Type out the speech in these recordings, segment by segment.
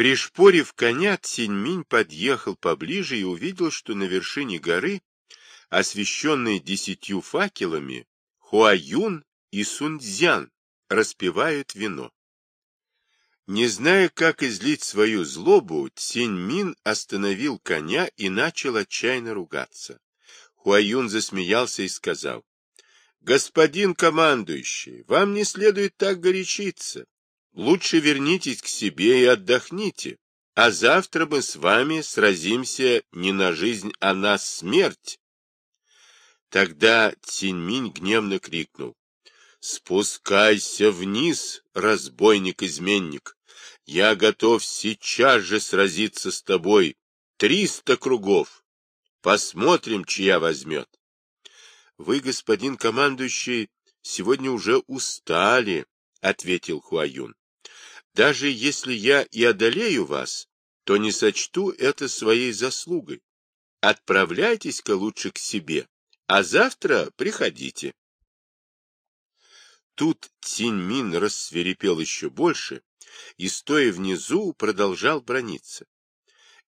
Пришпорив коня, Циньминь подъехал поближе и увидел, что на вершине горы, освещенной десятью факелами, Хуаюн и Сунцзян распивают вино. Не зная, как излить свою злобу, Циньмин остановил коня и начал отчаянно ругаться. Хуаюн засмеялся и сказал, «Господин командующий, вам не следует так горячиться. Лучше вернитесь к себе и отдохните, а завтра мы с вами сразимся не на жизнь, а на смерть». Тогда Циньминь гневно крикнул, «Спускайся вниз, разбойник-изменник! Я готов сейчас же сразиться с тобой. Триста кругов. Посмотрим, чья возьмет. Вы, господин командующий, сегодня уже устали, — ответил Хуаюн. Даже если я и одолею вас, то не сочту это своей заслугой. Отправляйтесь-ка лучше к себе, а завтра приходите. Тут Циньмин рассверепел еще больше и, стоя внизу, продолжал брониться.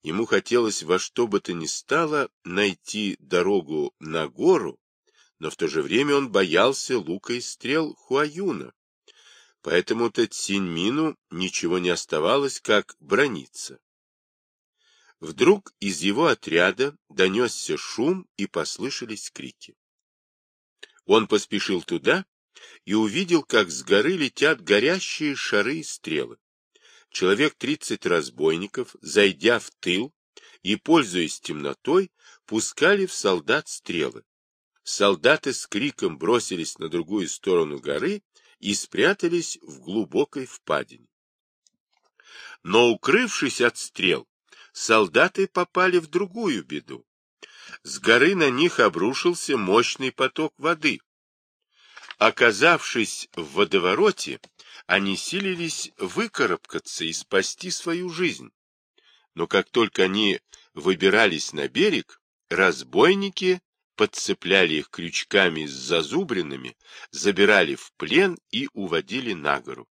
Ему хотелось во что бы то ни стало найти дорогу на гору, но в то же время он боялся лука и стрел Хуаюна. Поэтому-то Циньмину ничего не оставалось, как брониться. Вдруг из его отряда донесся шум и послышались крики. Он поспешил туда и увидел, как с горы летят горящие шары и стрелы. Человек тридцать разбойников, зайдя в тыл и, пользуясь темнотой, пускали в солдат стрелы. Солдаты с криком бросились на другую сторону горы и спрятались в глубокой впадине. Но, укрывшись от стрел, солдаты попали в другую беду. С горы на них обрушился мощный поток воды, Оказавшись в водовороте, они силились выкарабкаться и спасти свою жизнь. Но как только они выбирались на берег, разбойники подцепляли их крючками с зазубринами, забирали в плен и уводили на гору.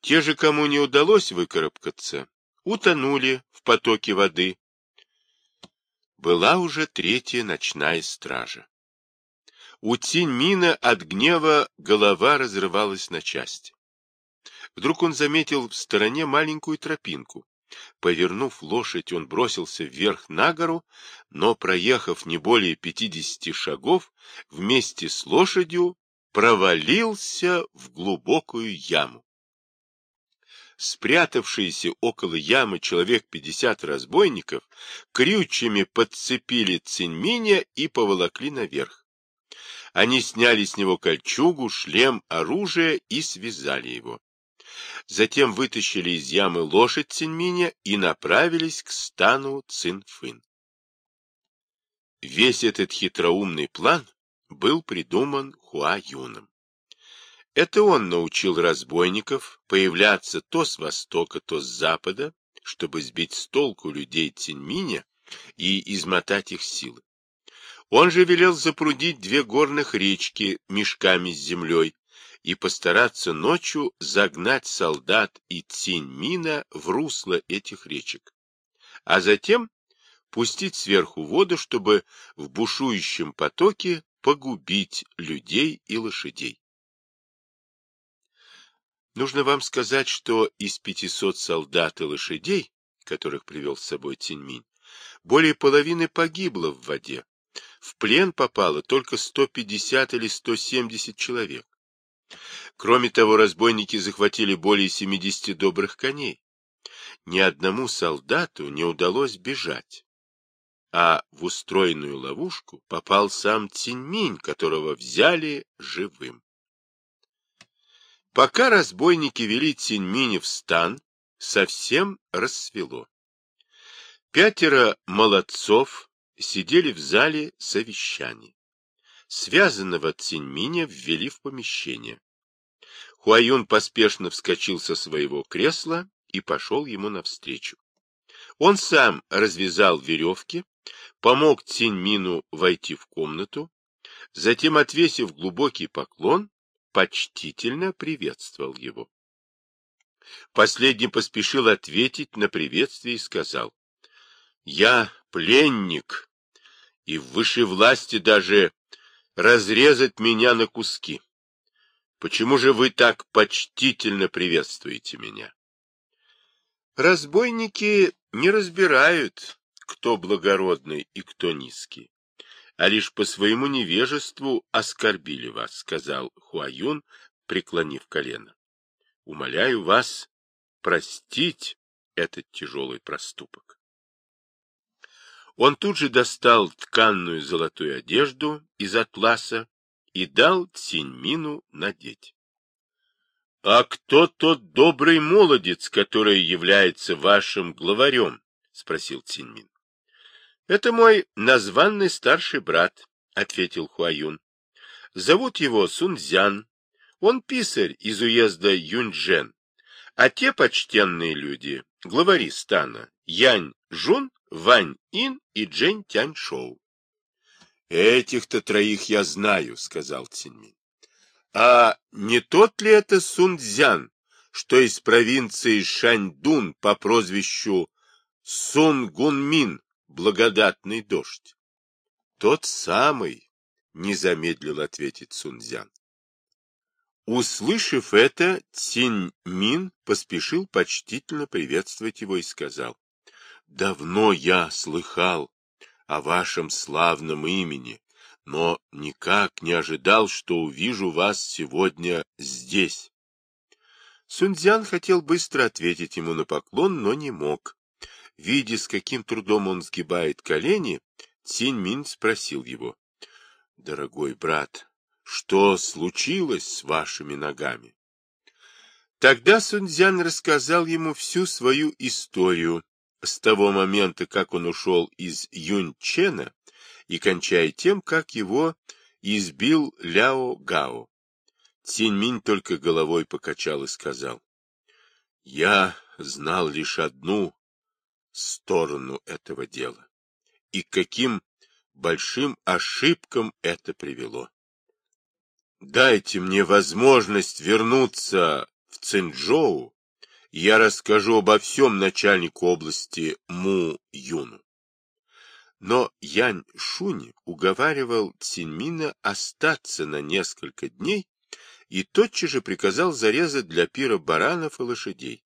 Те же, кому не удалось выкарабкаться, утонули в потоке воды. Была уже третья ночная стража. У Циньмина от гнева голова разрывалась на части. Вдруг он заметил в стороне маленькую тропинку. Повернув лошадь, он бросился вверх на гору, но, проехав не более пятидесяти шагов, вместе с лошадью провалился в глубокую яму. Спрятавшиеся около ямы человек пятьдесят разбойников крючьями подцепили Циньминя и поволокли наверх. Они сняли с него кольчугу, шлем, оружие и связали его. Затем вытащили из ямы лошадь Циньминя и направились к стану Цинфын. Весь этот хитроумный план был придуман Хуа Юном. Это он научил разбойников появляться то с востока, то с запада, чтобы сбить с толку людей Циньминя и измотать их силы. Он же велел запрудить две горных речки мешками с землей и постараться ночью загнать солдат и Циньмина в русло этих речек, а затем пустить сверху воду, чтобы в бушующем потоке погубить людей и лошадей. Нужно вам сказать, что из 500 солдат и лошадей, которых привел с собой Циньминь, более половины погибло в воде, в плен попало только 150 или 170 человек. Кроме того, разбойники захватили более 70 добрых коней. Ни одному солдату не удалось бежать. А в устроенную ловушку попал сам Циньминь, которого взяли живым. Пока разбойники вели Циньминя в стан, совсем рассвело. Пятеро молодцов сидели в зале совещаний. Связанного Циньминя ввели в помещение. Хуаюн поспешно вскочил со своего кресла и пошел ему навстречу. Он сам развязал веревки, помог Циньмину войти в комнату, затем, отвесив глубокий поклон, почтительно приветствовал его. Последний поспешил ответить на приветствие и сказал, «Я пленник, и в высшей власти даже разрезать меня на куски. Почему же вы так почтительно приветствуете меня?» Разбойники не разбирают, кто благородный и кто низкий, а лишь по своему невежеству оскорбили вас, сказал Хуаюн, преклонив колено. Умоляю вас простить этот тяжелый проступок. Он тут же достал тканную золотую одежду из атласа и дал Циньмину надеть. — А кто тот добрый молодец, который является вашим главарем? — спросил Циньмин. — Это мой названный старший брат, — ответил Хуаюн. — Зовут его Сунцзян. Он писарь из уезда Юньчжэн. А те почтенные люди, главари стана, Янь Жун, Вань Ин и Джень Тянь Шоу. Этих-то троих я знаю, сказал Цинмин. А не тот ли это Сунцзян, что из провинции Шаньдун по прозвищу Сунгунмин, благодатный дождь? Тот самый, не замедлил ответить Сунцзян. Услышав это, Цинь Мин поспешил почтительно приветствовать его и сказал, «Давно я слыхал о вашем славном имени, но никак не ожидал, что увижу вас сегодня здесь». Сунцзян хотел быстро ответить ему на поклон, но не мог. Видя, с каким трудом он сгибает колени, Цинь Мин спросил его, «Дорогой брат, что случилось с вашими ногами? Тогда Сунцзян рассказал ему всю свою историю с того момента, как он ушел из Юньчена и кончая тем, как его избил Ляо Гао. Циньминь только головой покачал и сказал, «Я знал лишь одну сторону этого дела, и каким большим ошибкам это привело. Дайте мне возможность вернуться в Цинчжоу, я расскажу обо всем начальнику области Му Юну. Но Янь Шунь уговаривал Цинмина остаться на несколько дней и тотчас же приказал зарезать для пира баранов и лошадей.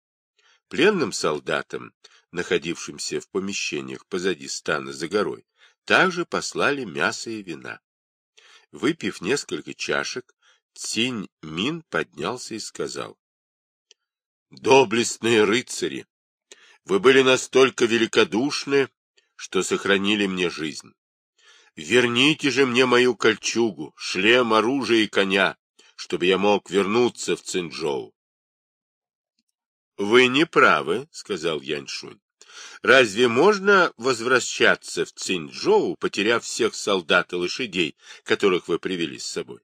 Пленным солдатам, находившимся в помещениях позади стана за горой, также послали мясо и вина. Выпив несколько чашек, Цинь Мин поднялся и сказал. «Доблестные рыцари, вы были настолько великодушны, что сохранили мне жизнь. Верните же мне мою кольчугу, шлем, оружие и коня, чтобы я мог вернуться в Цинчжоу. — Вы не правы, — сказал Яньшунь. Разве можно возвращаться в Цинчжоу, потеряв всех солдат и лошадей, которых вы привели с собой?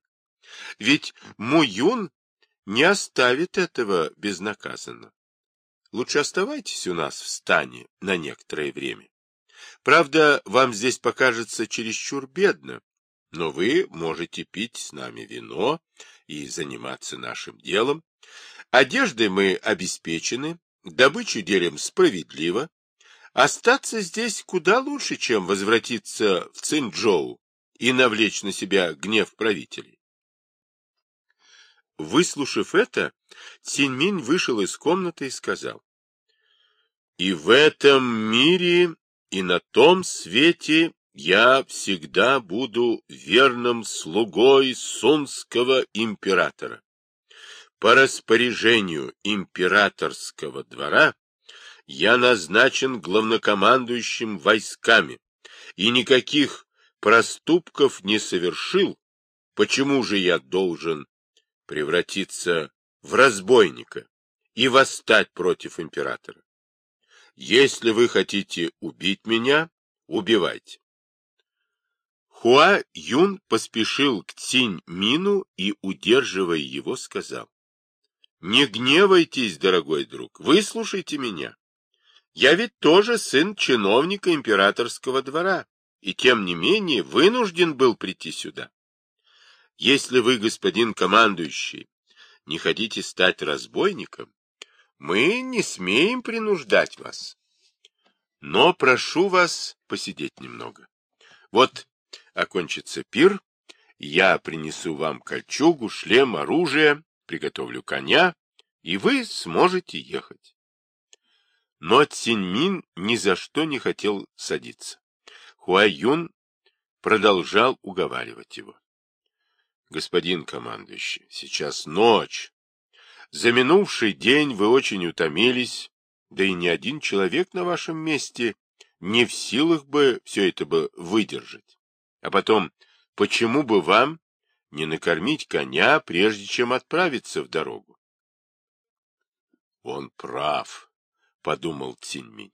Ведь Муюн не оставит этого безнаказанно. Лучше оставайтесь у нас в стане на некоторое время. Правда, вам здесь покажется чересчур бедно, но вы можете пить с нами вино и заниматься нашим делом. Одеждой мы обеспечены, добычу делим справедливо, Остаться здесь куда лучше, чем возвратиться в Цинчжоу и навлечь на себя гнев правителей. Выслушав это, Циньминь вышел из комнаты и сказал, «И в этом мире, и на том свете я всегда буду верным слугой сунского императора. По распоряжению императорского двора я назначен главнокомандующим войсками и никаких проступков не совершил, почему же я должен превратиться в разбойника и восстать против императора? Если вы хотите убить меня, убивайте. Хуа Юн поспешил к Цинь Мину и, удерживая его, сказал, «Не гневайтесь, дорогой друг, выслушайте меня. Я ведь тоже сын чиновника императорского двора, и тем не менее вынужден был прийти сюда. Если вы, господин командующий, не хотите стать разбойником, Мы не смеем принуждать вас. Но прошу вас посидеть немного. Вот окончится пир, я принесу вам кольчугу, шлем, оружие, приготовлю коня, и вы сможете ехать. Но Циньмин ни за что не хотел садиться. Хуаюн продолжал уговаривать его. Господин командующий, сейчас ночь. За минувший день вы очень утомились, да и ни один человек на вашем месте не в силах бы все это бы выдержать. А потом, почему бы вам не накормить коня, прежде чем отправиться в дорогу? Он прав, подумал Циньминь.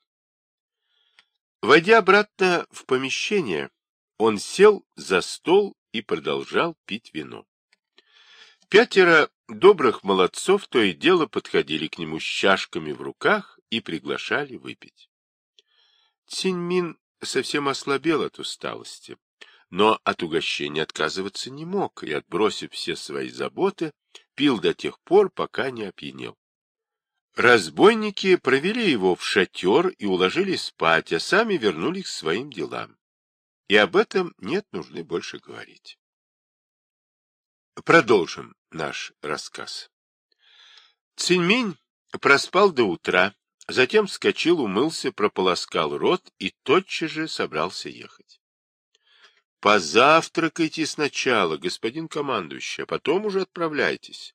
Войдя обратно в помещение, он сел за стол и продолжал пить вино. Пятеро добрых молодцов то и дело подходили к нему с чашками в руках и приглашали выпить. Циньмин совсем ослабел от усталости, но от угощения отказываться не мог и, отбросив все свои заботы, пил до тех пор, пока не опьянел. Разбойники провели его в шатер и уложили спать, а сами вернулись к своим делам. И об этом нет нужды больше говорить. Продолжим наш рассказ. Циньминь проспал до утра, затем вскочил, умылся, прополоскал рот и тотчас же собрался ехать. — Позавтракайте сначала, господин командующий, а потом уже отправляйтесь.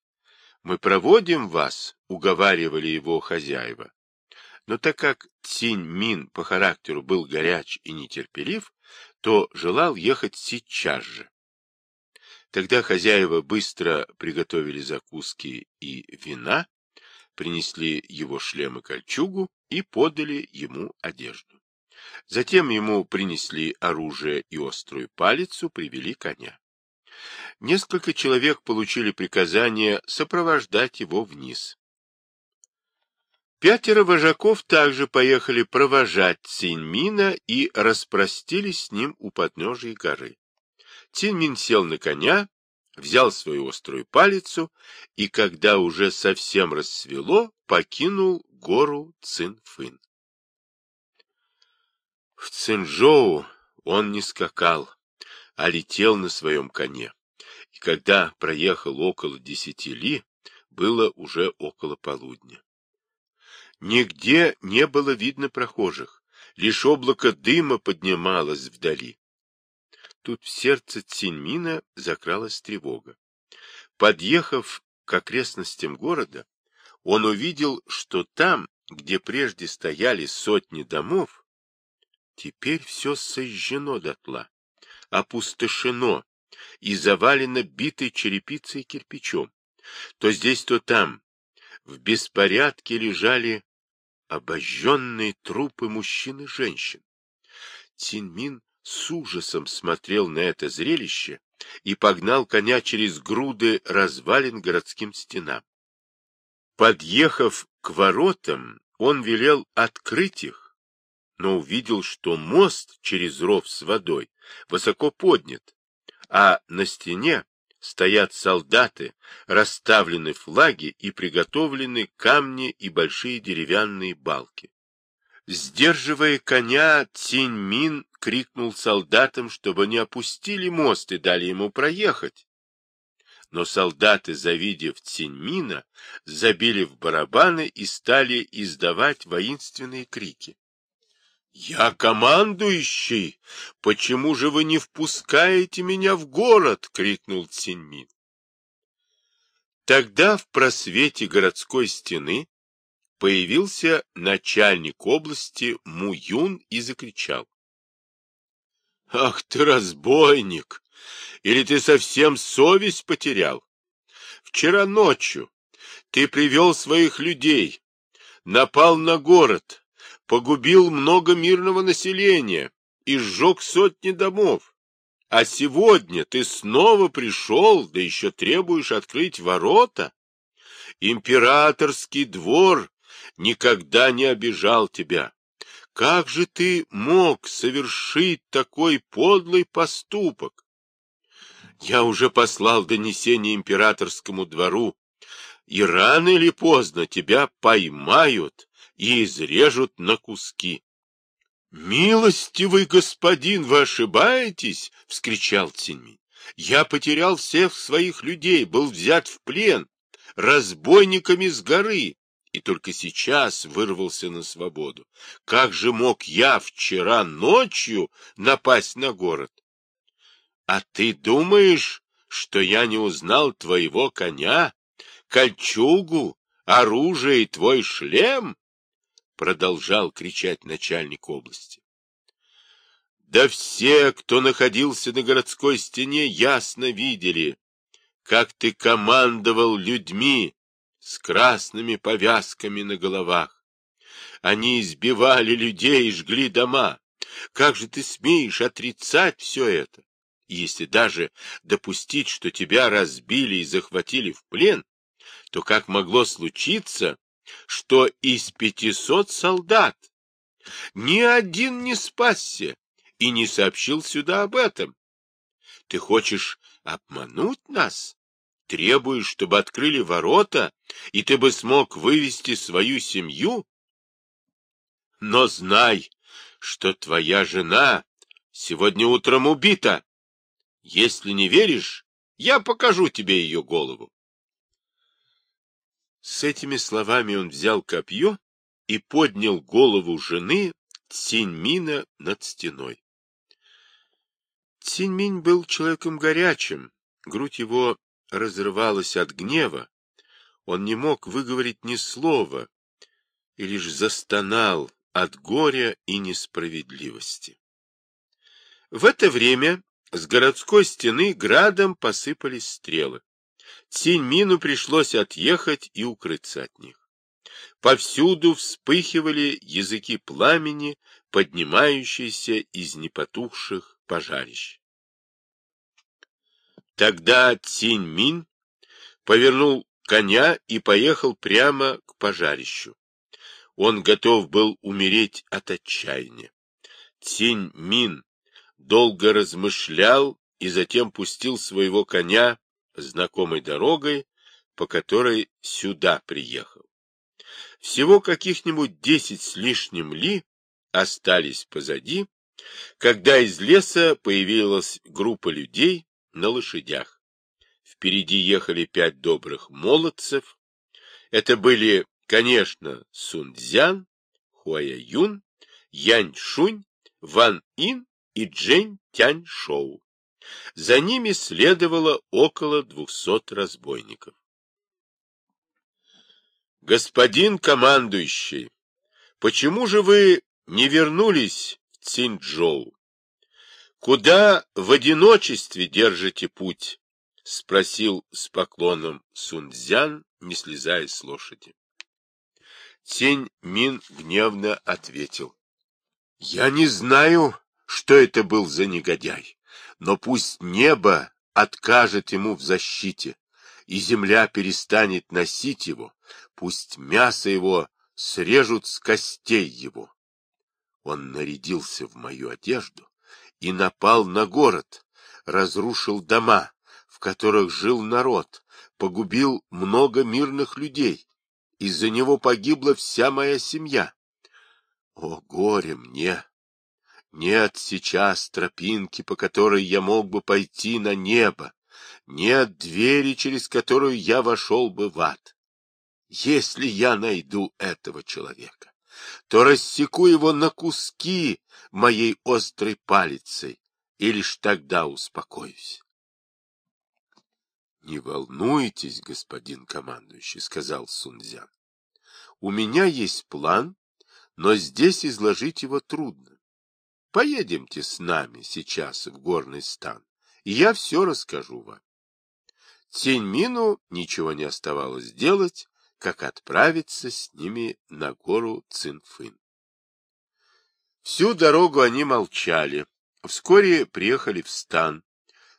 Мы проводим вас, — уговаривали его хозяева. Но так как Цинь Мин по характеру был горяч и нетерпелив, то желал ехать сейчас же. Тогда хозяева быстро приготовили закуски и вина, принесли его шлем и кольчугу и подали ему одежду. Затем ему принесли оружие и острую палицу, привели коня. Несколько человек получили приказание сопровождать его вниз. Пятеро вожаков также поехали провожать Циньмина и распростились с ним у подножия горы. Циньмин сел на коня, взял свою острую палицу и, когда уже совсем рассвело, покинул гору Цинфын. В Цинжоу он не скакал, а летел на своем коне. И когда проехал около десяти ли, было уже около полудня. Нигде не было видно прохожих, лишь облако дыма поднималось вдали. Тут в сердце Циньмина закралась тревога. Подъехав к окрестностям города, он увидел, что там, где прежде стояли сотни домов, теперь все сожжено дотла, опустошено и завалено битой черепицей и кирпичом. То здесь, то там в беспорядке лежали обожженные трупы мужчин и женщин. Цинмин с ужасом смотрел на это зрелище и погнал коня через груды развалин городским стенам. Подъехав к воротам, он велел открыть их, но увидел, что мост через ров с водой высоко поднят, а на стене стоят солдаты, расставлены флаги и приготовлены камни и большие деревянные балки. Сдерживая коня, Цинь-Мин крикнул солдатам, чтобы не опустили мост и дали ему проехать. Но солдаты, завидев Цинь-Мина, забили в барабаны и стали издавать воинственные крики. «Я командующий! Почему же вы не впускаете меня в город?» — крикнул Циньмин. Тогда в просвете городской стены появился начальник области Муюн и закричал. «Ах ты, разбойник! Или ты совсем совесть потерял? Вчера ночью ты привел своих людей, напал на город, погубил много мирного населения и сжег сотни домов. А сегодня ты снова пришел, да еще требуешь открыть ворота? Императорский двор никогда не обижал тебя. Как же ты мог совершить такой подлый поступок? Я уже послал донесение императорскому двору и рано или поздно тебя поймают и изрежут на куски. — Милостивый господин, вы ошибаетесь! — вскричал Циньминь. — Я потерял всех своих людей, был взят в плен разбойниками с горы и только сейчас вырвался на свободу. Как же мог я вчера ночью напасть на город? А ты думаешь, что я не узнал твоего коня, кольчугу, оружие и твой шлем? Продолжал кричать начальник области. Да все, кто находился на городской стене, ясно видели, как ты командовал людьми, с красными повязками на головах. Они избивали людей и жгли дома. Как же ты смеешь отрицать все это? если даже допустить, что тебя разбили и захватили в плен, то как могло случиться, что из пятисот солдат ни один не спасся и не сообщил сюда об этом? Ты хочешь обмануть нас? требуешь, чтобы открыли ворота, и ты бы смог вывести свою семью? Но знай, что твоя жена сегодня утром убита. Если не веришь, я покажу тебе ее голову. С этими словами он взял копье и поднял голову жены Циньмина над стеной. Циньминь был человеком горячим, грудь его разрывалась от гнева, он не мог выговорить ни слова и лишь застонал от горя и несправедливости. В это время с городской стены градом посыпались стрелы. Циньмину пришлось отъехать и укрыться от них. Повсюду вспыхивали языки пламени, поднимающиеся из непотухших пожарищ. Тогда Цинь-Мин повернул коня и поехал прямо к пожарищу. Он готов был умереть от отчаяния. Цинь-Мин долго размышлял и затем пустил своего коня знакомой дорогой, по которой сюда приехал. Всего каких-нибудь десять с лишним ли остались позади, когда из леса появилась группа людей, на лошадях. Впереди ехали пять добрых молодцев. Это были, конечно, Сунцзян, Хуая-Юн, Янь-Шунь, Ван-Ин и Джень Тянь-Шоу. За ними следовало около двухсот разбойников. Господин командующий, почему же вы не вернулись в Цинчжоу? Куда в одиночестве держите путь? — спросил с поклоном Сунцзян, не слезая с лошади. Тень Мин гневно ответил. — Я не знаю, что это был за негодяй, но пусть небо откажет ему в защите, и земля перестанет носить его, пусть мясо его срежут с костей его. Он нарядился в мою одежду, и напал на город, разрушил дома, в которых жил народ, погубил много мирных людей. Из-за него погибла вся моя семья. О, горе мне! Нет сейчас тропинки, по которой я мог бы пойти на небо. Нет двери, через которую я вошел бы в ад. Если я найду этого человека, то рассеку его на куски моей острой палицей, и лишь тогда успокоюсь. — Не волнуйтесь, господин командующий, — сказал Сунцзян. — У меня есть план, но здесь изложить его трудно. Поедемте с нами сейчас в горный стан, и я все расскажу вам. Циньмину ничего не оставалось делать, как отправиться с ними на гору Цинфын. Всю дорогу они молчали. Вскоре приехали в стан,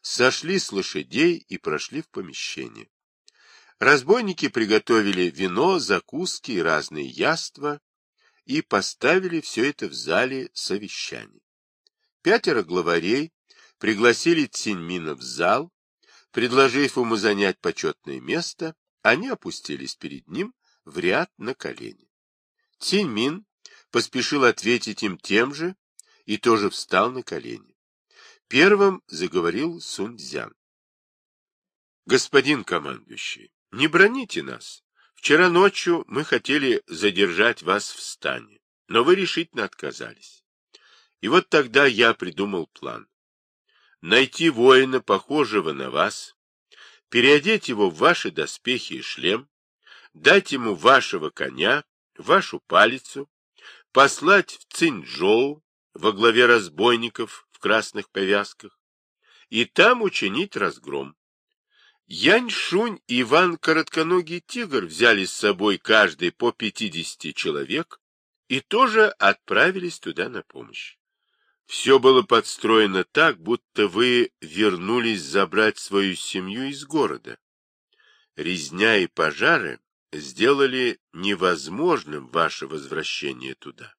сошли с лошадей и прошли в помещение. Разбойники приготовили вино, закуски и разные яства и поставили все это в зале совещаний. Пятеро главарей пригласили Циньмина в зал, предложив ему занять почетное место Они опустились перед ним в ряд на колени. Цинь поспешил ответить им тем же и тоже встал на колени. Первым заговорил Сунцзян. Господин командующий, не броните нас. Вчера ночью мы хотели задержать вас в стане, но вы решительно отказались. И вот тогда я придумал план. Найти воина, похожего на вас, переодеть его в ваши доспехи и шлем, дать ему вашего коня, вашу палицу, послать в Цинчжоу во главе разбойников в красных повязках и там учинить разгром. Янь-Шунь и Иван Коротконогий Тигр взяли с собой каждый по пятидесяти человек и тоже отправились туда на помощь. Все было подстроено так, будто вы вернулись забрать свою семью из города. Резня и пожары сделали невозможным ваше возвращение туда.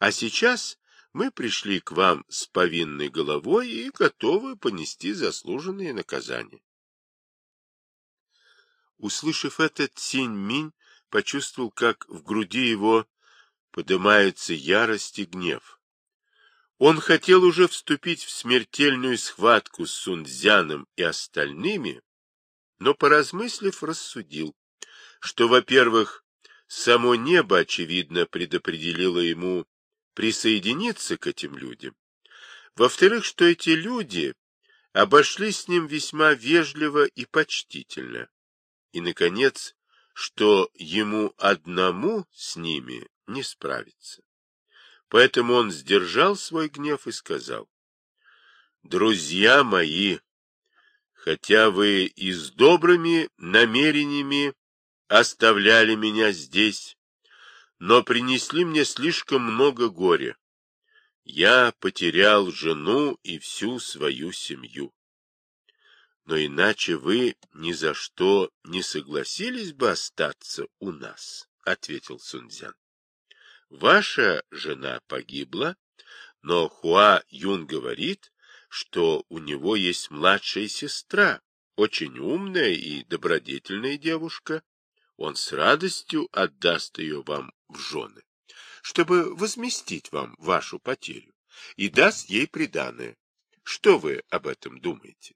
А сейчас мы пришли к вам с повинной головой и готовы понести заслуженные наказания. Услышав это, Цинь-Минь почувствовал, как в груди его поднимается ярость и гнев. Он хотел уже вступить в смертельную схватку с Сунцзяном и остальными, но, поразмыслив, рассудил, что, во-первых, само небо, очевидно, предопределило ему присоединиться к этим людям, во-вторых, что эти люди обошлись с ним весьма вежливо и почтительно, и, наконец, что ему одному с ними не справиться. Поэтому он сдержал свой гнев и сказал, «Друзья мои, хотя вы и с добрыми намерениями оставляли меня здесь, но принесли мне слишком много горя. Я потерял жену и всю свою семью но иначе вы ни за что не согласились бы остаться у нас, — ответил Сунцзян. Ваша жена погибла, но Хуа Юн говорит, что у него есть младшая сестра, очень умная и добродетельная девушка. Он с радостью отдаст ее вам в жены, чтобы возместить вам вашу потерю, и даст ей приданое. Что вы об этом думаете?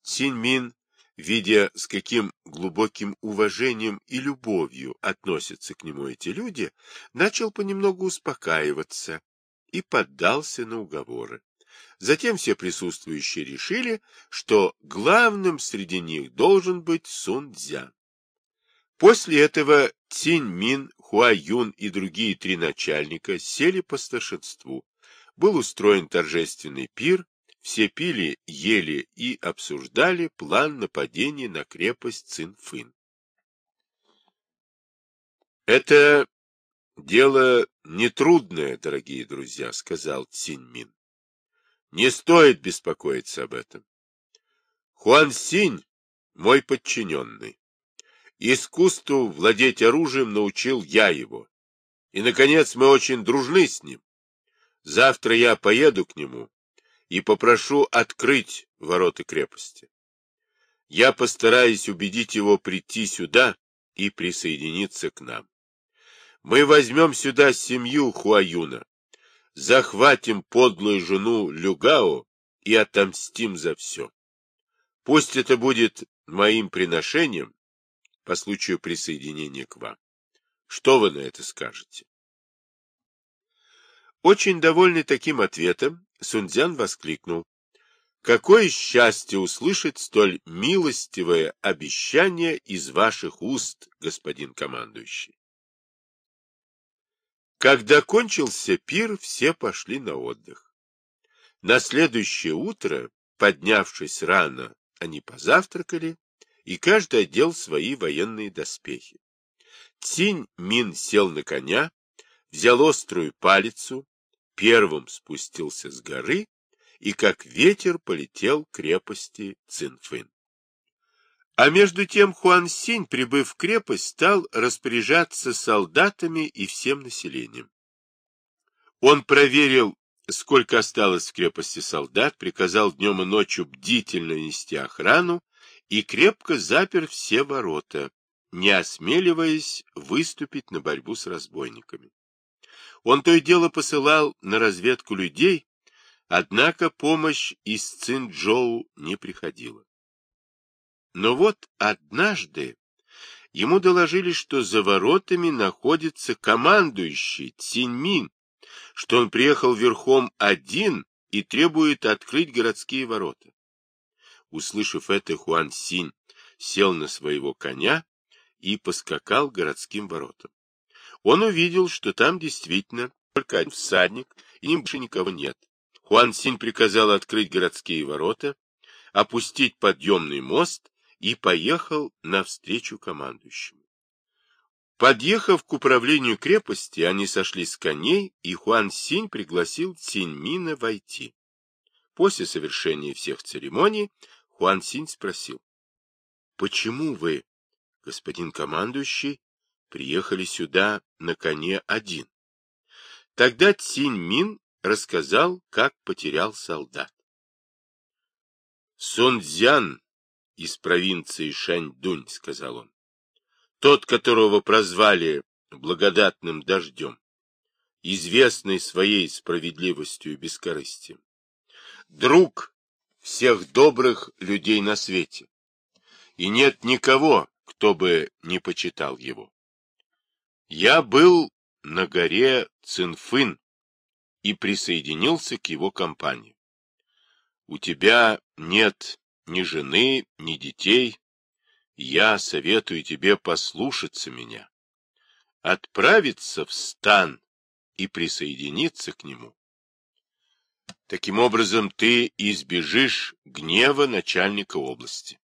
Синьмин, видя, с каким глубоким уважением и любовью относятся к нему эти люди, начал понемногу успокаиваться и поддался на уговоры. Затем все присутствующие решили, что главным среди них должен быть Сун Цзян. После этого Цинь Мин, Хуа Юн и другие три начальника сели по старшинству. Был устроен торжественный пир, все пили, ели и обсуждали план нападения на крепость Цинфын. «Это дело нетрудное, дорогие друзья», — сказал Циньмин. «Не стоит беспокоиться об этом. Хуан Синь — мой подчиненный. Искусству владеть оружием научил я его. И, наконец, мы очень дружны с ним. Завтра я поеду к нему и попрошу открыть ворота крепости. Я постараюсь убедить его прийти сюда и присоединиться к нам. Мы возьмем сюда семью Хуаюна, захватим подлую жену Люгао и отомстим за все. Пусть это будет моим приношением по случаю присоединения к вам. Что вы на это скажете? Очень довольный таким ответом, Сунцзян воскликнул. Какое счастье услышать столь милостивое обещание из ваших уст, господин командующий. Когда кончился пир, все пошли на отдых. На следующее утро, поднявшись рано, они позавтракали, и каждый одел свои военные доспехи. Цинь Мин сел на коня, взял острую палицу, первым спустился с горы и как ветер полетел к крепости Цинфын. А между тем Хуан Синь, прибыв в крепость, стал распоряжаться солдатами и всем населением. Он проверил, сколько осталось в крепости солдат, приказал днем и ночью бдительно нести охрану и крепко запер все ворота, не осмеливаясь выступить на борьбу с разбойниками. Он то и дело посылал на разведку людей, однако помощь из Цинчжоу не приходила. Но вот однажды ему доложили, что за воротами находится командующий Циньмин, что он приехал верхом один и требует открыть городские ворота. Услышав это, Хуан Синь сел на своего коня и поскакал к городским воротам. Он увидел, что там действительно только один всадник и больше никого нет. Хуан Синь приказал открыть городские ворота, опустить подъемный мост и поехал навстречу командующему. Подъехав к управлению крепости, они сошли с коней, и Хуан Синь пригласил Циньмина войти. После совершения всех церемоний Хуан Синь спросил, «Почему вы, господин командующий, приехали сюда на коне один?» Тогда Цинь Мин рассказал, как потерял солдат. Сун Цзян из провинции Шаньдунь, сказал он, тот, которого прозвали благодатным дождем, известный своей справедливостью и бескорыстием, друг всех добрых людей на свете, и нет никого, кто бы не почитал его. Я был на горе Цинфын и присоединился к его компании. У тебя нет ни жены, ни детей. Я советую тебе послушаться меня, отправиться в стан и присоединиться к нему. Таким образом, ты избежишь гнева начальника области.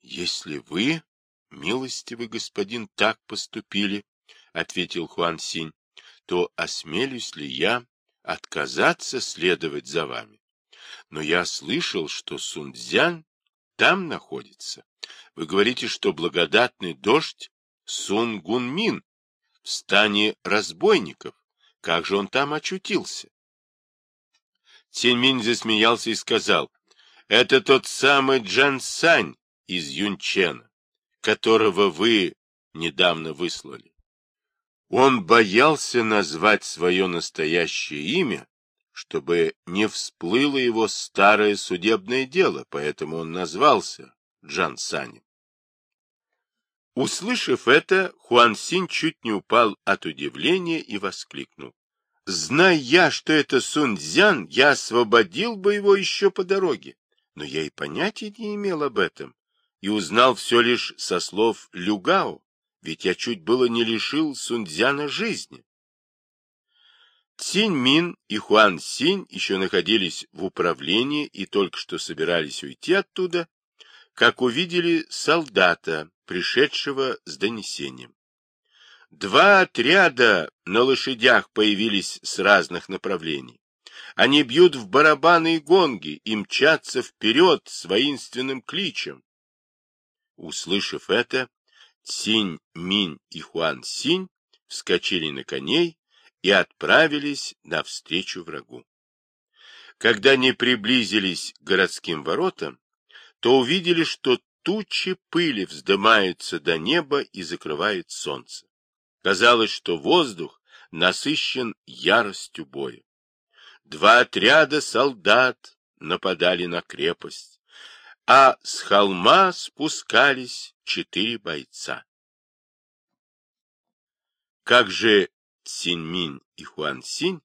Если вы, милостивый господин, так поступили, — ответил Хуан Синь, — то осмелюсь ли я отказаться следовать за вами? Но я слышал, что Сунцзян там находится. Вы говорите, что благодатный дождь Сун Гунмин в стане разбойников. Как же он там очутился? Циньминь засмеялся и сказал, это тот самый Джан Сань из Юнчена, которого вы недавно выслали. Он боялся назвать свое настоящее имя, чтобы не всплыло его старое судебное дело, поэтому он назвался Джан Санем. Услышав это, Хуан Синь чуть не упал от удивления и воскликнул. Зная я, что это Сунцзян, я освободил бы его еще по дороге. Но я и понятия не имел об этом и узнал все лишь со слов Люгао, ведь я чуть было не лишил Сунцзяна жизни. Цинь Мин и Хуан Синь еще находились в управлении и только что собирались уйти оттуда, как увидели солдата, пришедшего с донесением. Два отряда на лошадях появились с разных направлений. Они бьют в барабаны и гонги и мчатся вперед с воинственным кличем. Услышав это, Цинь, Минь и Хуан Синь вскочили на коней и отправились навстречу врагу. Когда они приблизились к городским воротам, то увидели, что тучи пыли вздымаются до неба и закрывают солнце. Казалось, что воздух насыщен яростью боя. Два отряда солдат нападали на крепость, а с холма спускались четыре бойца. Как же Циньминь и Хуансинь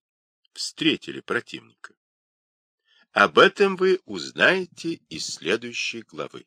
встретили противника? Об этом вы узнаете из следующей главы.